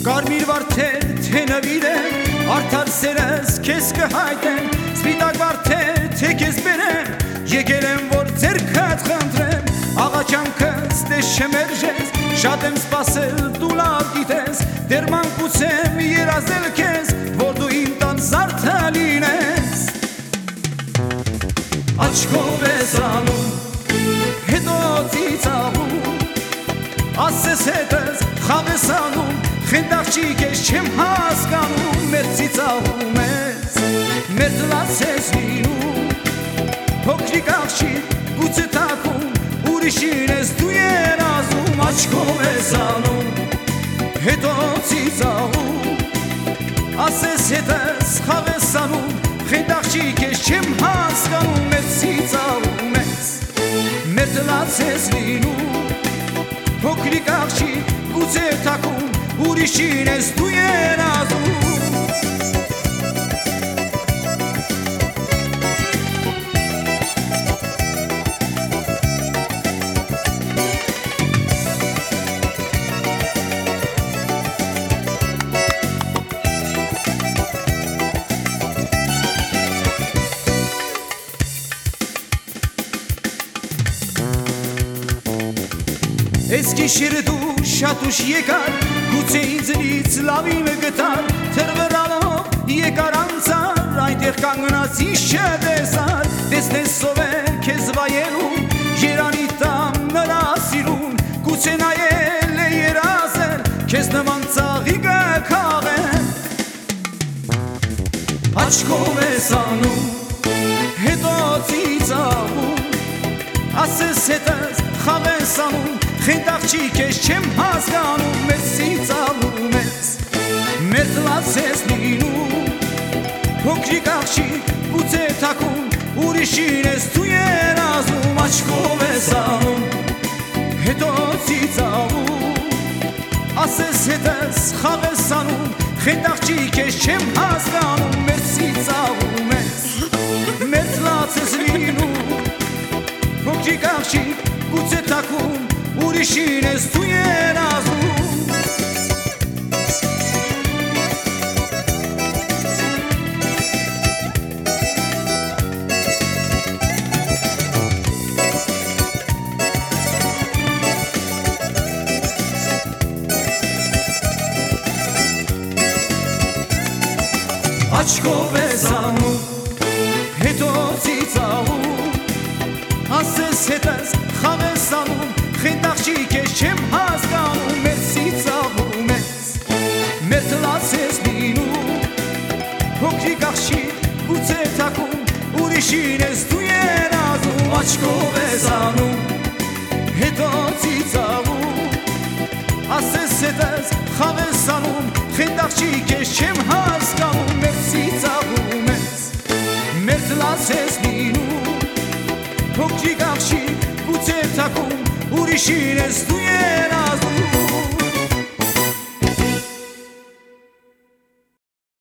Կարմիր վարդեր թե նվիրեմ Արդար սերս քեզ կհայտեմ Սպիտակ վարդեր թե քեզ բերեմ Եկել եմ որ ձերքդ խնդրեմ Աղաչանքս դես չմերժես Շատ եմ սպասել դու լավ գիտես Դեր մանկուցեմ երազել քեզ Որ դու իմ տան զարդը լինես Աչքով ես անում Հետո ծիծաղում Ասես հետս խավեսանում Խնդաղջիկ ես չեմ հասկանում Մեր ծիծաղում ես Մեր տնաց ես լինում Փոքրիկ աղջիկ գուցե թակում Ուրիշին ես դու երազում Աչքով ես անում Հետո ծիծաղում Ասես հետս խաղես անում Խնդաղջիկ ես չեմ հասկանում Մեր ծիծաղում ես Մեր տնաց ես լինում Փոքրիկ աղջիկ գուցե թակում ուրիշին ես դու երազում Ես գիշերը դու շատ ուշ եկար Գուցե ինձնից լավին գտար Թրվրալով եկար անցար Այնտեղ կանգնած իշը տեսար Տեսնես սով է քեզ վայելում Երանի տամ նրա սիրուն Գուցե նայել է երազել Քեզ նման ծաղիկը քաղել Աչքով ես անում Հետո ծիծաղում Ասես հետս խաղես անում Խենտաղջիկ ես չեմ հասկանում Մեզ սիծալում ես Մեր տնած ես լինում Փոքրիկ աղջիկ գուցե թակում Ուրիշին ես դու երազում Աչքով ես անում Հետո ծիծաղում Ասես հետս խաղես անում Խենտաղջիկ ես չեմ հասկանում Մեր սիծաղում ես Մեր տնած ես լինում Փոքրիկ աղջիկ գուցե թակում ուրիշին ես դու երազում Աչքով ես անում, Հոգրիկ աղջիկ գուցե թակում Ուրիշին ես դու երազում Աչքով ես անում, հետո ծիծաղում Ասես հետս խաղես անում Խենտաղջիկ ես չեմ հասկանում Մեր սիծաղում ես, մեր տնաց ես լինում Հոգրիկ աղջիկ գուցե թակում ուրիշին ես դու ես